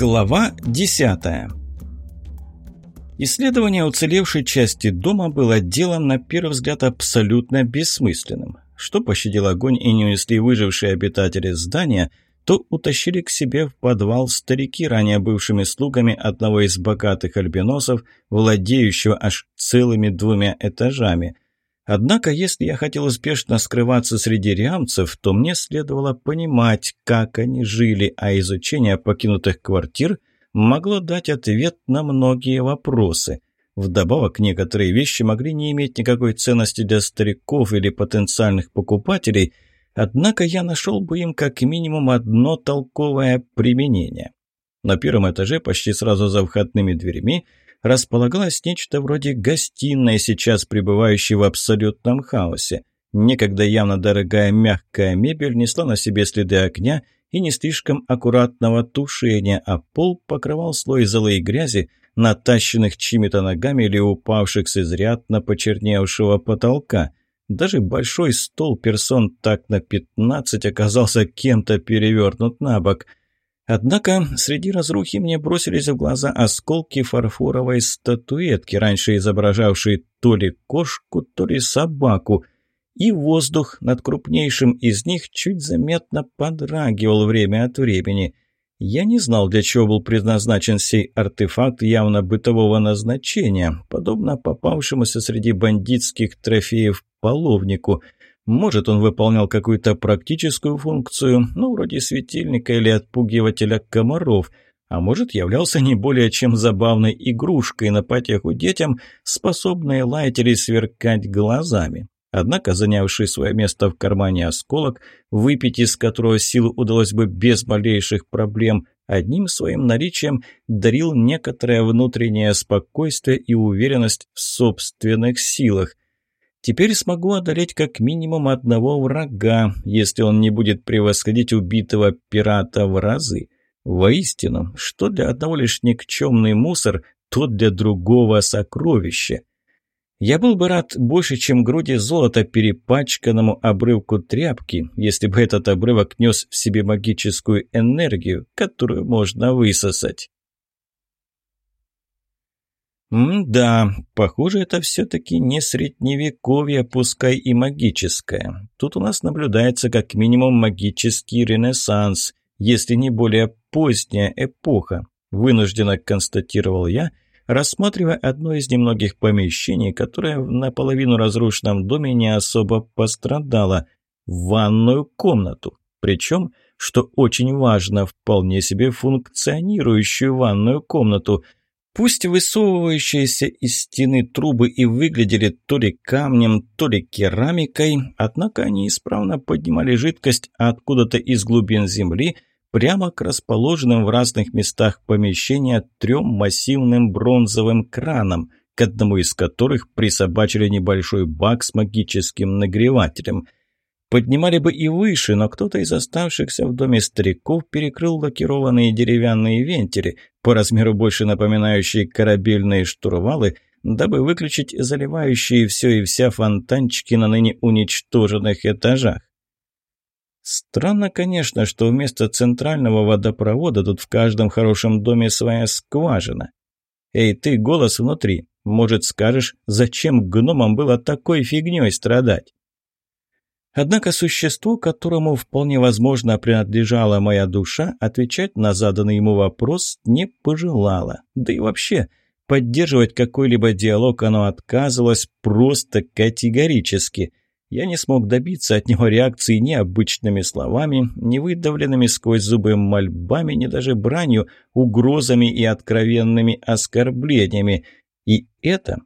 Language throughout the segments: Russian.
Глава 10 Исследование уцелевшей части дома было делом, на первый взгляд, абсолютно бессмысленным. Что пощадил огонь и не унесли выжившие обитатели здания, то утащили к себе в подвал старики, ранее бывшими слугами одного из богатых альбиносов, владеющего аж целыми двумя этажами – Однако, если я хотел успешно скрываться среди риамцев, то мне следовало понимать, как они жили, а изучение покинутых квартир могло дать ответ на многие вопросы. Вдобавок, некоторые вещи могли не иметь никакой ценности для стариков или потенциальных покупателей, однако я нашел бы им как минимум одно толковое применение. На первом этаже, почти сразу за входными дверями, располагалось нечто вроде гостиной, сейчас пребывающей в абсолютном хаосе. Некогда явно дорогая мягкая мебель несла на себе следы огня и не слишком аккуратного тушения, а пол покрывал слой золы и грязи, натащенных чьими-то ногами или упавших с изрядно почерневшего потолка. Даже большой стол персон так на пятнадцать оказался кем-то перевернут на бок – Однако среди разрухи мне бросились в глаза осколки фарфоровой статуэтки, раньше изображавшей то ли кошку, то ли собаку, и воздух над крупнейшим из них чуть заметно подрагивал время от времени. Я не знал, для чего был предназначен сей артефакт явно бытового назначения, подобно попавшемуся среди бандитских трофеев половнику – может, он выполнял какую-то практическую функцию, ну, вроде светильника или отпугивателя комаров, а может, являлся не более чем забавной игрушкой на потеху детям, способной лаять или сверкать глазами. Однако, занявший свое место в кармане осколок, выпить из которого силу удалось бы без малейших проблем, одним своим наличием дарил некоторое внутреннее спокойствие и уверенность в собственных силах. Теперь смогу одолеть как минимум одного врага, если он не будет превосходить убитого пирата в разы. Воистину, что для одного лишь никчемный мусор, то для другого сокровище. Я был бы рад больше, чем груди золота перепачканному обрывку тряпки, если бы этот обрывок нес в себе магическую энергию, которую можно высосать. М-да, похоже, это все-таки не средневековье, пускай и магическое. Тут у нас наблюдается как минимум магический ренессанс, если не более поздняя эпоха, вынужденно констатировал я, рассматривая одно из немногих помещений, которое в наполовину разрушенном доме не особо пострадало – ванную комнату. Причем, что очень важно, вполне себе функционирующую ванную комнату – Пусть высовывающиеся из стены трубы и выглядели то ли камнем, то ли керамикой, однако они исправно поднимали жидкость откуда-то из глубин земли прямо к расположенным в разных местах помещения трем массивным бронзовым кранам, к одному из которых присобачили небольшой бак с магическим нагревателем – Поднимали бы и выше, но кто-то из оставшихся в доме стариков перекрыл лакированные деревянные вентили, по размеру больше напоминающие корабельные штурвалы, дабы выключить заливающие все и вся фонтанчики на ныне уничтоженных этажах. Странно, конечно, что вместо центрального водопровода тут в каждом хорошем доме своя скважина. Эй, ты, голос внутри, может, скажешь, зачем гномам было такой фигней страдать? Однако существо, которому вполне возможно принадлежала моя душа, отвечать на заданный ему вопрос не пожелало. Да и вообще, поддерживать какой-либо диалог оно отказывалось просто категорически. Я не смог добиться от него реакции ни обычными словами, ни выдавленными сквозь зубы мольбами, ни даже бранью, угрозами и откровенными оскорблениями. И это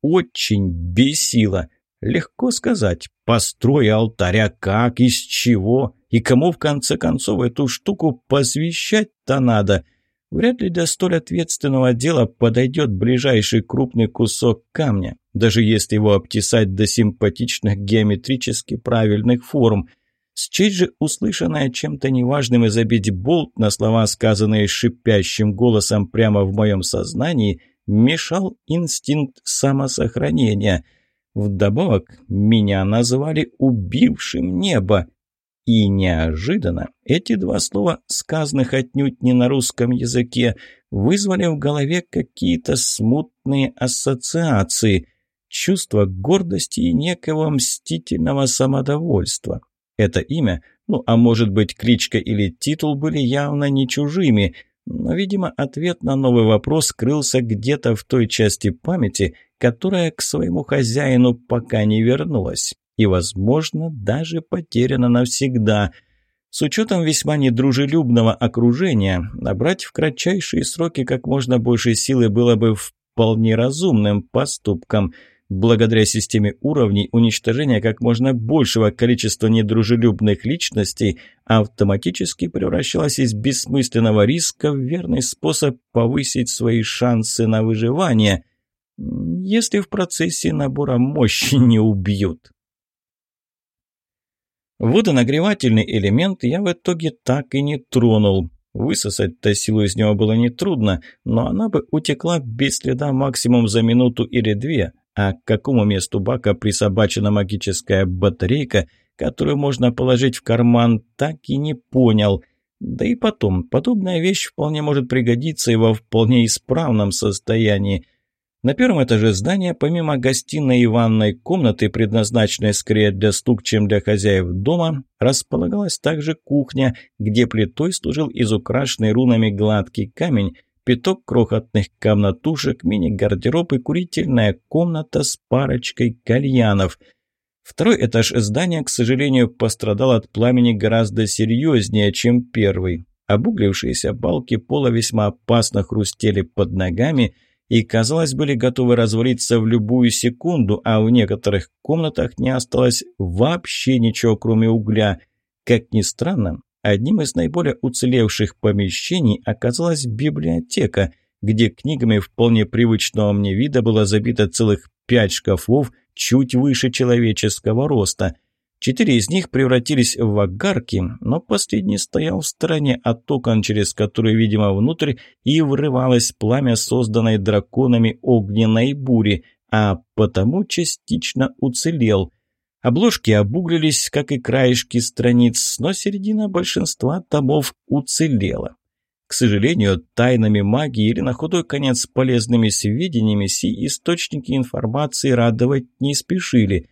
очень бесило – Легко сказать, построй алтаря как, из чего, и кому в конце концов эту штуку посвящать-то надо. Вряд ли для столь ответственного дела подойдет ближайший крупный кусок камня, даже если его обтесать до симпатичных геометрически правильных форм. Счесть же услышанное чем-то неважным и забить болт на слова, сказанные шипящим голосом прямо в моем сознании, мешал инстинкт самосохранения – Вдобавок, меня называли «убившим небо». И неожиданно эти два слова, сказанных отнюдь не на русском языке, вызвали в голове какие-то смутные ассоциации, чувство гордости и некого мстительного самодовольства. Это имя, ну а может быть кличка или титул были явно не чужими, но, видимо, ответ на новый вопрос скрылся где-то в той части памяти, которая к своему хозяину пока не вернулась и, возможно, даже потеряна навсегда. С учетом весьма недружелюбного окружения, набрать в кратчайшие сроки как можно больше силы было бы вполне разумным поступком. Благодаря системе уровней уничтожение как можно большего количества недружелюбных личностей автоматически превращалось из бессмысленного риска в верный способ повысить свои шансы на выживание, если в процессе набора мощи не убьют. Водонагревательный элемент я в итоге так и не тронул. Высосать-то силу из него было нетрудно, но она бы утекла без следа максимум за минуту или две. А к какому месту бака присобачена магическая батарейка, которую можно положить в карман, так и не понял. Да и потом, подобная вещь вполне может пригодиться и во вполне исправном состоянии. На первом этаже здания, помимо гостиной и ванной комнаты, предназначенной скорее для слуг, чем для хозяев дома, располагалась также кухня, где плитой служил изукрашенный рунами гладкий камень, пяток крохотных комнатушек, мини-гардероб и курительная комната с парочкой кальянов. Второй этаж здания, к сожалению, пострадал от пламени гораздо серьезнее, чем первый. Обуглившиеся балки пола весьма опасно хрустели под ногами – и, казалось, были готовы развалиться в любую секунду, а в некоторых комнатах не осталось вообще ничего, кроме угля. Как ни странно, одним из наиболее уцелевших помещений оказалась библиотека, где книгами вполне привычного мне вида было забито целых пять шкафов чуть выше человеческого роста – Четыре из них превратились в огарки, но последний стоял в стороне от окон, через которые, видимо, внутрь и врывалось пламя, созданное драконами огненной бури, а потому частично уцелел. Обложки обуглились, как и краешки страниц, но середина большинства томов уцелела. К сожалению, тайнами магии или на худой конец полезными сведениями си источники информации радовать не спешили –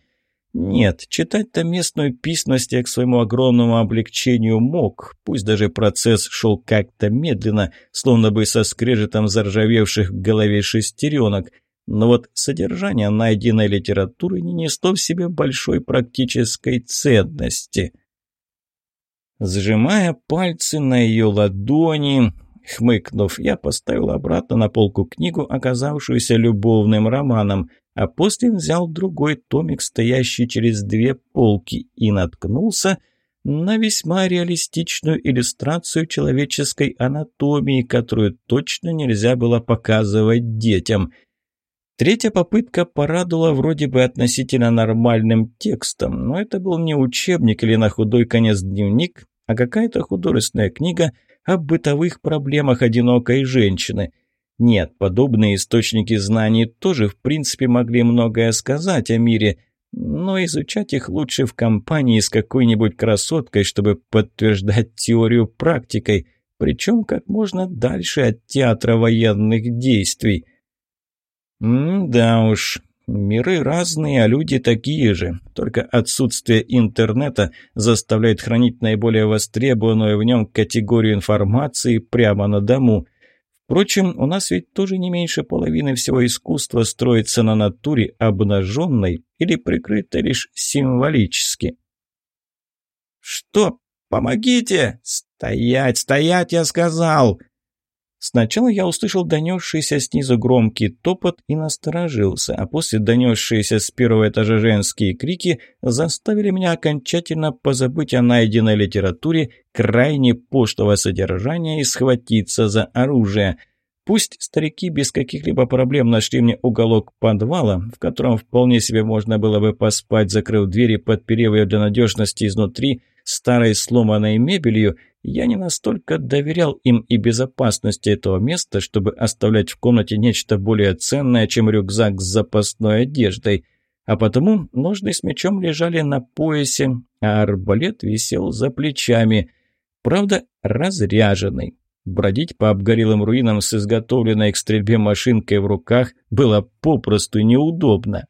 нет, читать-то местную письменность я к своему огромному облегчению мог, пусть даже процесс шел как-то медленно, словно бы со скрежетом заржавевших в голове шестеренок, но вот содержание найденной литературы не несло в себе большой практической ценности. Сжимая пальцы на ее ладони, хмыкнув, я поставил обратно на полку книгу, оказавшуюся любовным романом – а после взял другой томик, стоящий через две полки, и наткнулся на весьма реалистичную иллюстрацию человеческой анатомии, которую точно нельзя было показывать детям. Третья попытка порадовала вроде бы относительно нормальным текстом, но это был не учебник или на худой конец дневник, а какая-то художественная книга о бытовых проблемах одинокой женщины – нет, подобные источники знаний тоже, в принципе, могли многое сказать о мире, но изучать их лучше в компании с какой-нибудь красоткой, чтобы подтверждать теорию практикой, причем как можно дальше от театра военных действий. М-да уж, миры разные, а люди такие же, только отсутствие интернета заставляет хранить наиболее востребованную в нем категорию информации прямо на дому – Впрочем, у нас ведь тоже не меньше половины всего искусства строится на натуре обнаженной или прикрытой лишь символически. «Что? Помогите! Стоять, стоять, я сказал!» Сначала я услышал донесшийся снизу громкий топот и насторожился, а после донесшиеся с первого этажа женские крики заставили меня окончательно позабыть о найденной литературе крайне пошлого содержания и схватиться за оружие. Пусть старики без каких-либо проблем нашли мне уголок подвала, в котором вполне себе можно было бы поспать, закрыв двери, подперев ее для надежности изнутри старой сломанной мебелью – я не настолько доверял им и безопасности этого места, чтобы оставлять в комнате нечто более ценное, чем рюкзак с запасной одеждой. А потому ножны с мечом лежали на поясе, а арбалет висел за плечами. Правда, разряженный. Бродить по обгорелым руинам с изготовленной к стрельбе машинкой в руках было попросту неудобно.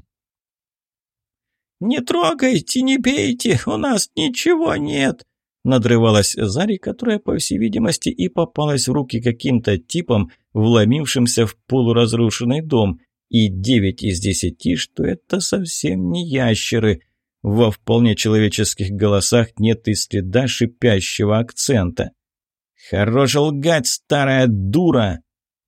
«Не трогайте, не бейте, у нас ничего нет!» Надрывалась Зари, которая, по всей видимости, и попалась в руки каким-то типом, вломившимся в полуразрушенный дом. И девять из десяти, что это совсем не ящеры. Во вполне человеческих голосах нет и следа шипящего акцента. «Хорош лгать, старая дура!»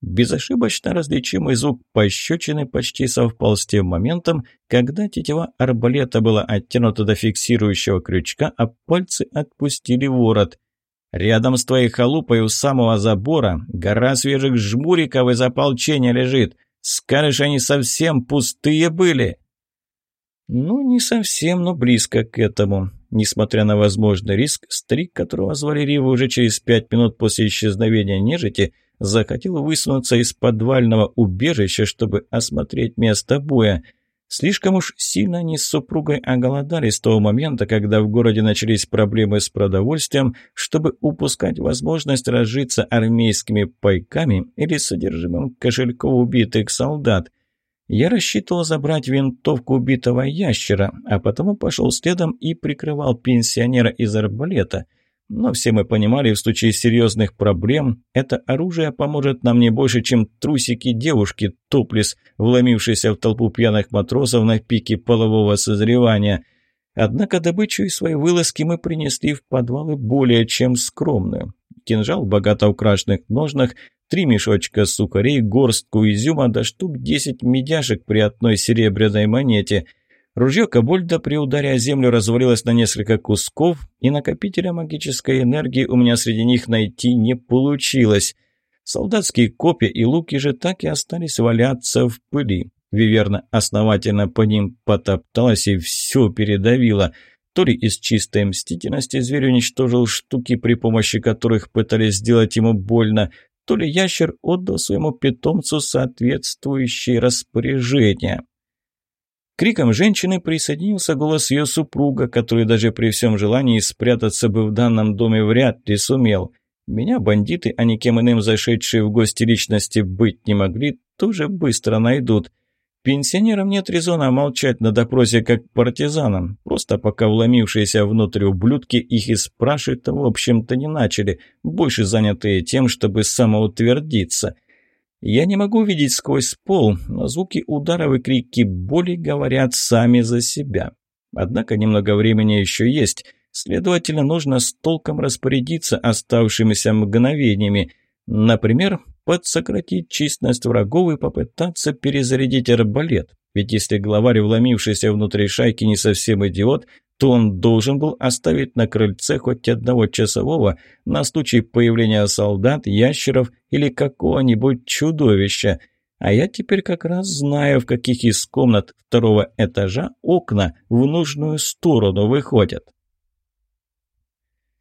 Безошибочно различимый звук пощечины почти совпал с тем моментом, когда тетива арбалета была оттянута до фиксирующего крючка, а пальцы отпустили ворот. «Рядом с твоей халупой у самого забора гора свежих жмуриков из ополчения лежит. Скажешь, они совсем пустые были?» «Ну, не совсем, но близко к этому». Несмотря на возможный риск, старик, которого звали Рива уже через пять минут после исчезновения нежити, захотел высунуться из подвального убежища, чтобы осмотреть место боя. Слишком уж сильно они с супругой оголодали с того момента, когда в городе начались проблемы с продовольствием, чтобы упускать возможность разжиться армейскими пайками или содержимым кошельков убитых солдат. Я рассчитывал забрать винтовку убитого ящера, а потому пошел следом и прикрывал пенсионера из арбалета – но все мы понимали, в случае серьезных проблем это оружие поможет нам не больше, чем трусики девушки, топлес, вломившиеся в толпу пьяных матросов на пике полового созревания. Однако добычу из своей вылазки мы принесли в подвалы более чем скромную. Кинжал в богато украшенных ножнах, три мешочка сухарей, горстку изюма да штук десять медяшек при одной серебряной монете – Ружье Кобольда при ударе о землю развалилось на несколько кусков, и накопителя магической энергии у меня среди них найти не получилось. Солдатские копья и луки же так и остались валяться в пыли. Виверна основательно по ним потопталась и все передавила. То ли из чистой мстительности зверь уничтожил штуки, при помощи которых пытались сделать ему больно, то ли ящер отдал своему питомцу соответствующие распоряжения. Криком женщины присоединился голос ее супруга, который даже при всем желании спрятаться бы в данном доме вряд ли сумел. Меня бандиты, а никем иным зашедшие в гости личности быть не могли, тоже быстро найдут. Пенсионерам нет резона молчать на допросе как партизанам. Просто пока вломившиеся внутрь ублюдки их и спрашивать в общем-то, не начали, больше занятые тем, чтобы самоутвердиться. Я не могу видеть сквозь пол, но звуки ударов и крики боли говорят сами за себя. Однако немного времени еще есть, следовательно, нужно с толком распорядиться оставшимися мгновениями. Например, подсократить численность врагов и попытаться перезарядить арбалет. Ведь если главарь, вломившийся внутри шайки, не совсем идиот, то он должен был оставить на крыльце хоть одного часового на случай появления солдат, ящеров или какого-нибудь чудовища. А я теперь как раз знаю, в каких из комнат второго этажа окна в нужную сторону выходят.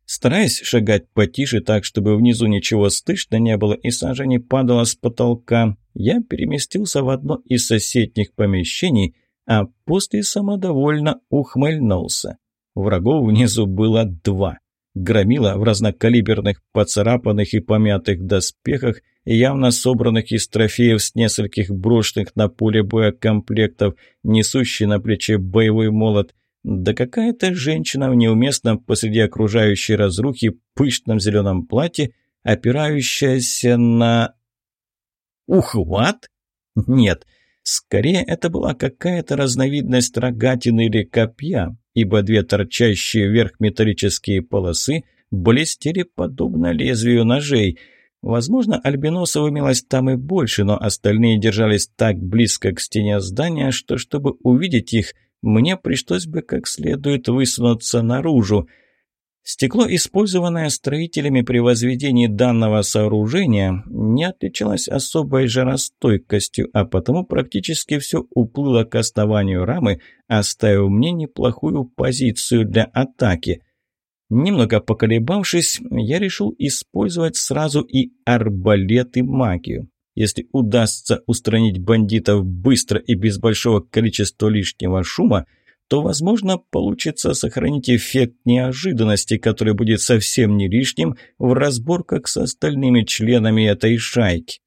Стараясь шагать потише так, чтобы внизу ничего слышно не было и сажа не падала с потолка, я переместился в одно из соседних помещений а после самодовольно ухмыльнулся. Врагов внизу было два. Громила в разнокалиберных, поцарапанных и помятых доспехах, явно собранных из трофеев с нескольких брошенных на поле боя комплектов, несущий на плече боевой молот, да какая-то женщина в неуместном посреди окружающей разрухи пышном зеленом платье, опирающаяся на... Ухват? Нет, Скорее, это была какая-то разновидность рогатины или копья, ибо две торчащие вверх металлические полосы блестели подобно лезвию ножей. Возможно, альбиносов имелось там и больше, но остальные держались так близко к стене здания, что, чтобы увидеть их, мне пришлось бы как следует высунуться наружу – Стекло, использованное строителями при возведении данного сооружения, не отличалось особой жаростойкостью, а потому практически все уплыло к основанию рамы, оставив мне неплохую позицию для атаки. Немного поколебавшись, я решил использовать сразу и арбалет и магию. Если удастся устранить бандитов быстро и без большого количества лишнего шума – то, возможно, получится сохранить эффект неожиданности, который будет совсем не лишним в разборках с остальными членами этой шайки.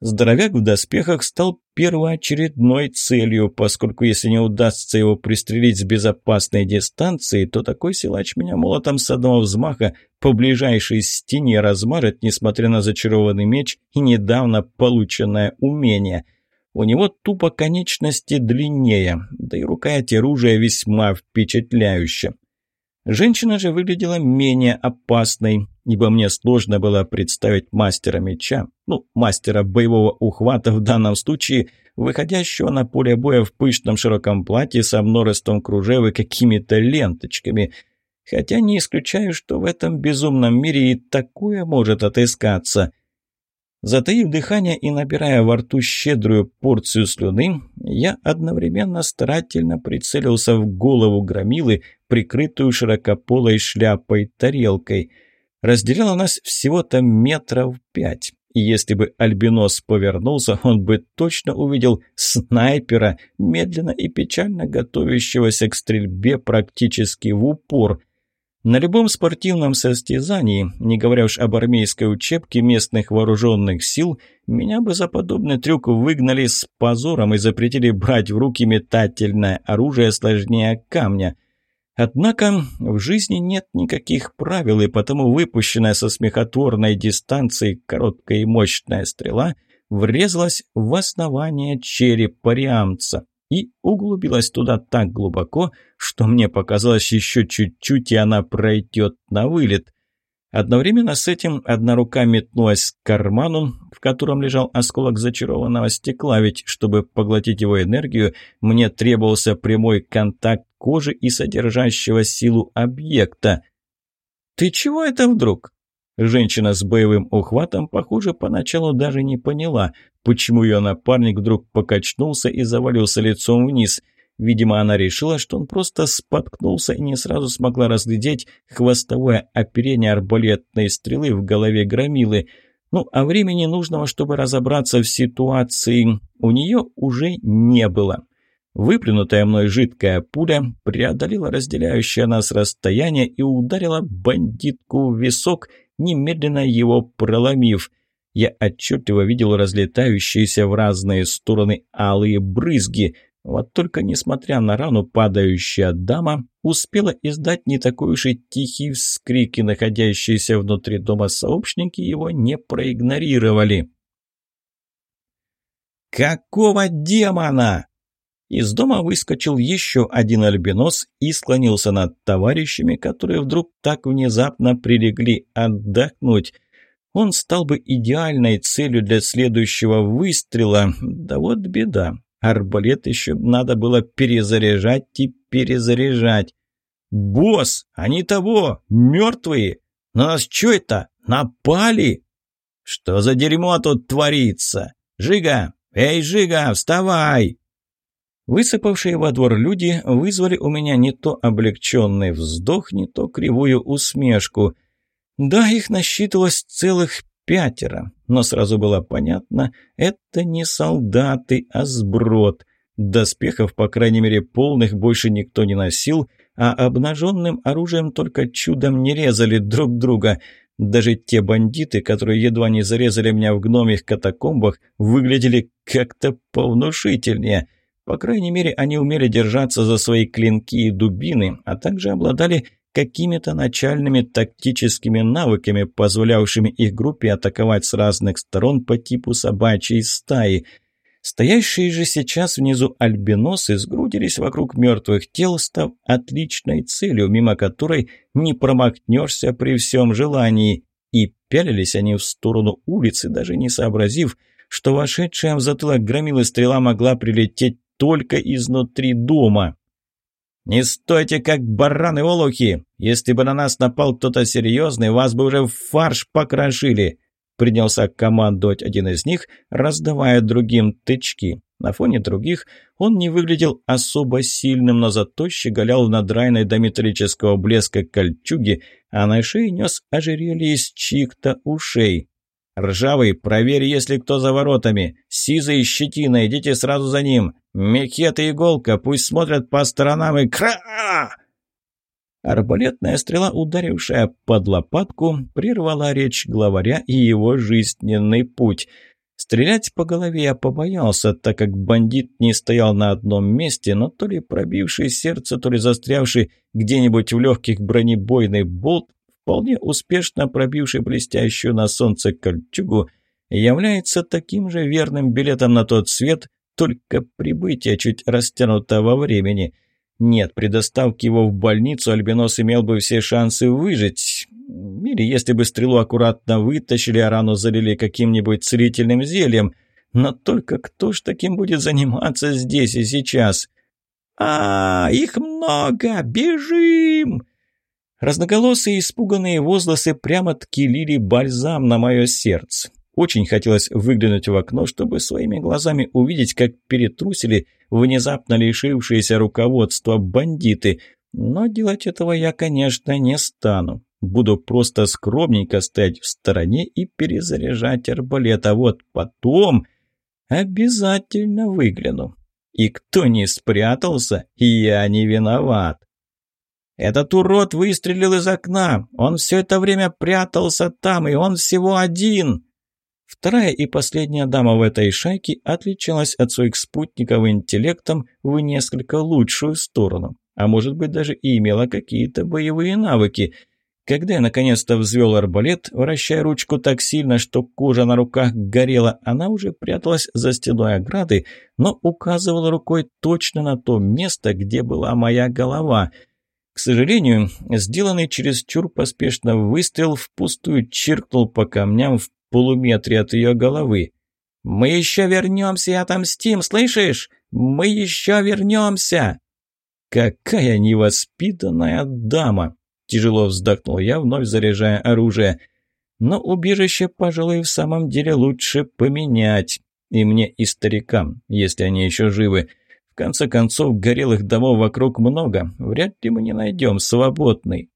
Здоровяк в доспехах стал первоочередной целью, поскольку если не удастся его пристрелить с безопасной дистанции, то такой силач меня молотом с одного взмаха по ближайшей стене размажет, несмотря на зачарованный меч и недавно полученное умение. У него тупо конечности длиннее, да и рукоять оружия весьма впечатляющая. Женщина же выглядела менее опасной, ибо мне сложно было представить мастера меча, ну, мастера боевого ухвата в данном случае, выходящего на поле боя в пышном широком платье со множеством кружев и какими-то ленточками. Хотя не исключаю, что в этом безумном мире и такое может отыскаться. Затаив дыхание и набирая во рту щедрую порцию слюны, я одновременно старательно прицелился в голову громилы, прикрытую широкополой шляпой-тарелкой. Разделяло нас всего-то метров пять. И если бы Альбинос повернулся, он бы точно увидел снайпера, медленно и печально готовящегося к стрельбе практически в упор. На любом спортивном состязании, не говоря уж об армейской учебке местных вооруженных сил, меня бы за подобный трюк выгнали с позором и запретили брать в руки метательное оружие сложнее камня. Однако в жизни нет никаких правил, и потому выпущенная со смехотворной дистанции короткая и мощная стрела врезалась в основание черепа риамца и углубилась туда так глубоко, что мне показалось еще чуть-чуть, и она пройдет на вылет. Одновременно с этим одна рука метнулась к карману, в котором лежал осколок зачарованного стекла, ведь чтобы поглотить его энергию, мне требовался прямой контакт кожи и содержащего силу объекта. «Ты чего это вдруг?» Женщина с боевым ухватом, похоже, поначалу даже не поняла, почему ее напарник вдруг покачнулся и завалился лицом вниз. Видимо, она решила, что он просто споткнулся и не сразу смогла разглядеть хвостовое оперение арбалетной стрелы в голове громилы. Ну, а времени нужного, чтобы разобраться в ситуации, у нее уже не было. Выплюнутая мной жидкая пуля преодолела разделяющее нас расстояние и ударила бандитку в висок – немедленно его проломив. Я отчетливо видел разлетающиеся в разные стороны алые брызги. Вот только, несмотря на рану, падающая дама успела издать не такой уж и тихий вскрик, и находящиеся внутри дома сообщники его не проигнорировали. «Какого демона?» Из дома выскочил еще один альбинос и склонился над товарищами, которые вдруг так внезапно прилегли отдохнуть. Он стал бы идеальной целью для следующего выстрела. Да вот беда. Арбалет еще надо было перезаряжать и перезаряжать. «Босс, они того, мертвые! На нас что это, напали?» «Что за дерьмо тут творится? Жига! Эй, Жига, вставай!» Высыпавшие во двор люди вызвали у меня не то облегченный вздох, не то кривую усмешку. Да, их насчитывалось целых пятеро, но сразу было понятно, это не солдаты, а сброд. Доспехов, по крайней мере, полных больше никто не носил, а обнаженным оружием только чудом не резали друг друга. Даже те бандиты, которые едва не зарезали меня в гномих катакомбах, выглядели как-то повнушительнее – по крайней мере, они умели держаться за свои клинки и дубины, а также обладали какими-то начальными тактическими навыками, позволявшими их группе атаковать с разных сторон по типу собачьей стаи. Стоящие же сейчас внизу альбиносы сгрудились вокруг мертвых тел, став отличной целью, мимо которой не промахнешься при всем желании. И пялились они в сторону улицы, даже не сообразив, что вошедшая в затылок громилы стрела могла прилететь только изнутри дома. «Не стойте, как бараны-олухи! Если бы на нас напал кто-то серьезный, вас бы уже в фарш покрошили!» Принялся командовать один из них, раздавая другим тычки. На фоне других он не выглядел особо сильным, но зато щеголял в надрайной до металлического блеска кольчуги, а на шее нес ожерелье из чьих-то ушей. Ржавый, проверь, есть ли кто за воротами. Сизый, щетина, идите сразу за ним. Мехет и иголка, пусть смотрят по сторонам и кра Арбалетная стрела, ударившая под лопатку, прервала речь главаря и его жизненный путь. Стрелять по голове я побоялся, так как бандит не стоял на одном месте, но то ли пробивший сердце, то ли застрявший где-нибудь в легких бронебойный болт вполне успешно пробивший блестящую на солнце кольчугу, является таким же верным билетом на тот свет, только прибытие чуть растянуто во времени. Нет, при доставке его в больницу Альбинос имел бы все шансы выжить. Или если бы стрелу аккуратно вытащили, а рану залили каким-нибудь целительным зельем. Но только кто ж таким будет заниматься здесь и сейчас? «А, их много! Бежим!» Разноголосые испуганные возгласы прямо-таки лили бальзам на мое сердце. Очень хотелось выглянуть в окно, чтобы своими глазами увидеть, как перетрусили внезапно лишившиеся руководства бандиты. Но делать этого я, конечно, не стану. Буду просто скромненько стоять в стороне и перезаряжать арбалет, а вот потом обязательно выгляну. И кто не спрятался, я не виноват. Этот урод выстрелил из окна. Он все это время прятался там, и он всего один. Вторая и последняя дама в этой шайке отличалась от своих спутников интеллектом в несколько лучшую сторону. А может быть, даже и имела какие-то боевые навыки. Когда я наконец-то взвел арбалет, вращая ручку так сильно, что кожа на руках горела, она уже пряталась за стеной ограды, но указывала рукой точно на то место, где была моя голова – к сожалению, сделанный чересчур поспешно выстрел впустую чиркнул по камням в полуметре от ее головы. «Мы еще вернемся и отомстим, слышишь? Мы еще вернемся!» «Какая невоспитанная дама!» Тяжело вздохнул я, вновь заряжая оружие. «Но убежище, пожалуй, в самом деле лучше поменять. И мне, и старикам, если они еще живы конце концов, горелых домов вокруг много. Вряд ли мы не найдем свободный.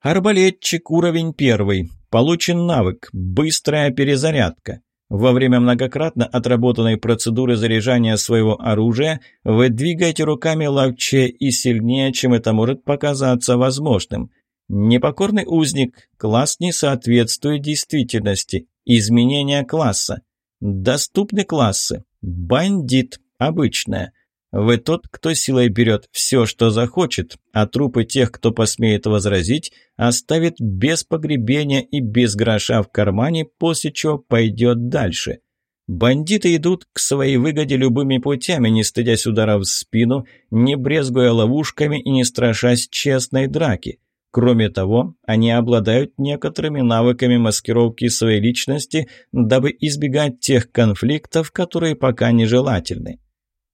Арбалетчик уровень первый. Получен навык «Быстрая перезарядка». Во время многократно отработанной процедуры заряжания своего оружия вы двигаете руками ловче и сильнее, чем это может показаться возможным. Непокорный узник. Класс не соответствует действительности. Изменение класса. Доступны классы. Бандит. Обычная. Вы тот, кто силой берет все, что захочет, а трупы тех, кто посмеет возразить, оставит без погребения и без гроша в кармане, после чего пойдет дальше. Бандиты идут к своей выгоде любыми путями, не стыдясь ударов в спину, не брезгуя ловушками и не страшась честной драки. Кроме того, они обладают некоторыми навыками маскировки своей личности, дабы избегать тех конфликтов, которые пока нежелательны.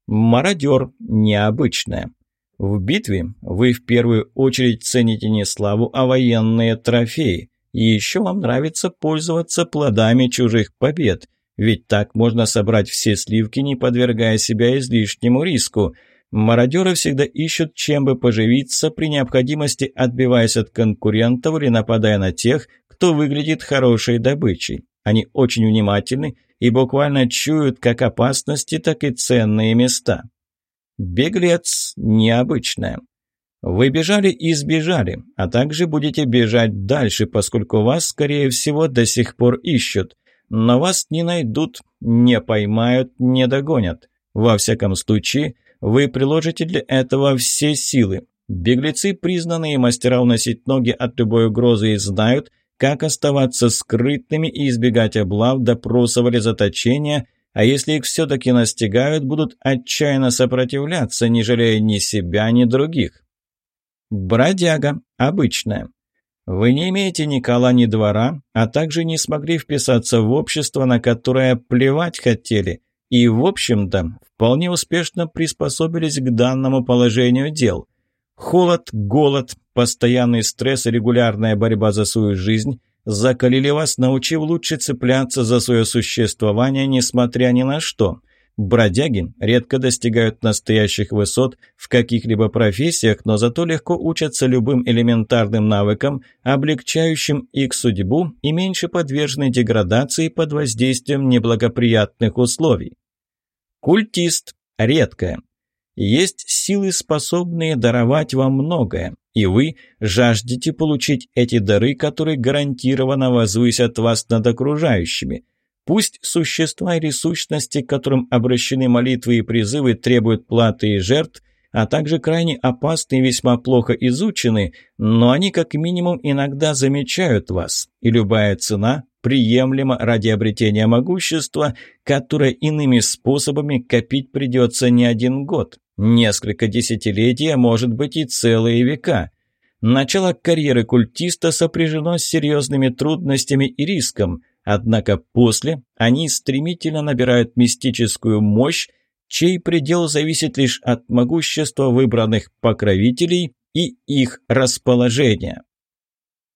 Мародер необычное. В битве вы в первую очередь цените не славу, а военные трофеи. И еще вам нравится пользоваться плодами чужих побед, ведь так можно собрать все сливки, не подвергая себя излишнему риску – Мародеры всегда ищут, чем бы поживиться, при необходимости отбиваясь от конкурентов или нападая на тех, кто выглядит хорошей добычей. Они очень внимательны и буквально чуют как опасности, так и ценные места. Беглец необычное. Вы бежали и сбежали, а также будете бежать дальше, поскольку вас, скорее всего, до сих пор ищут. Но вас не найдут, не поймают, не догонят. Во всяком случае, вы приложите для этого все силы. Беглецы, признанные мастера уносить ноги от любой угрозы, и знают, как оставаться скрытными и избегать облав, допросов или заточения, а если их все-таки настигают, будут отчаянно сопротивляться, не жалея ни себя, ни других. Бродяга. Обычная. Вы не имеете ни кола, ни двора, а также не смогли вписаться в общество, на которое плевать хотели – и, в общем-то, вполне успешно приспособились к данному положению дел. Холод, голод, постоянный стресс и регулярная борьба за свою жизнь закалили вас, научив лучше цепляться за свое существование, несмотря ни на что. Бродяги редко достигают настоящих высот в каких-либо профессиях, но зато легко учатся любым элементарным навыкам, облегчающим их судьбу и меньше подвержены деградации под воздействием неблагоприятных условий. Культист – редкое. Есть силы, способные даровать вам многое, и вы жаждете получить эти дары, которые гарантированно возвысят вас над окружающими – Пусть существа или сущности, к которым обращены молитвы и призывы, требуют платы и жертв, а также крайне опасны и весьма плохо изучены, но они как минимум иногда замечают вас, и любая цена приемлема ради обретения могущества, которое иными способами копить придется не один год, несколько десятилетий, а может быть и целые века. Начало карьеры культиста сопряжено с серьезными трудностями и риском – Однако после они стремительно набирают мистическую мощь, чей предел зависит лишь от могущества выбранных покровителей и их расположения.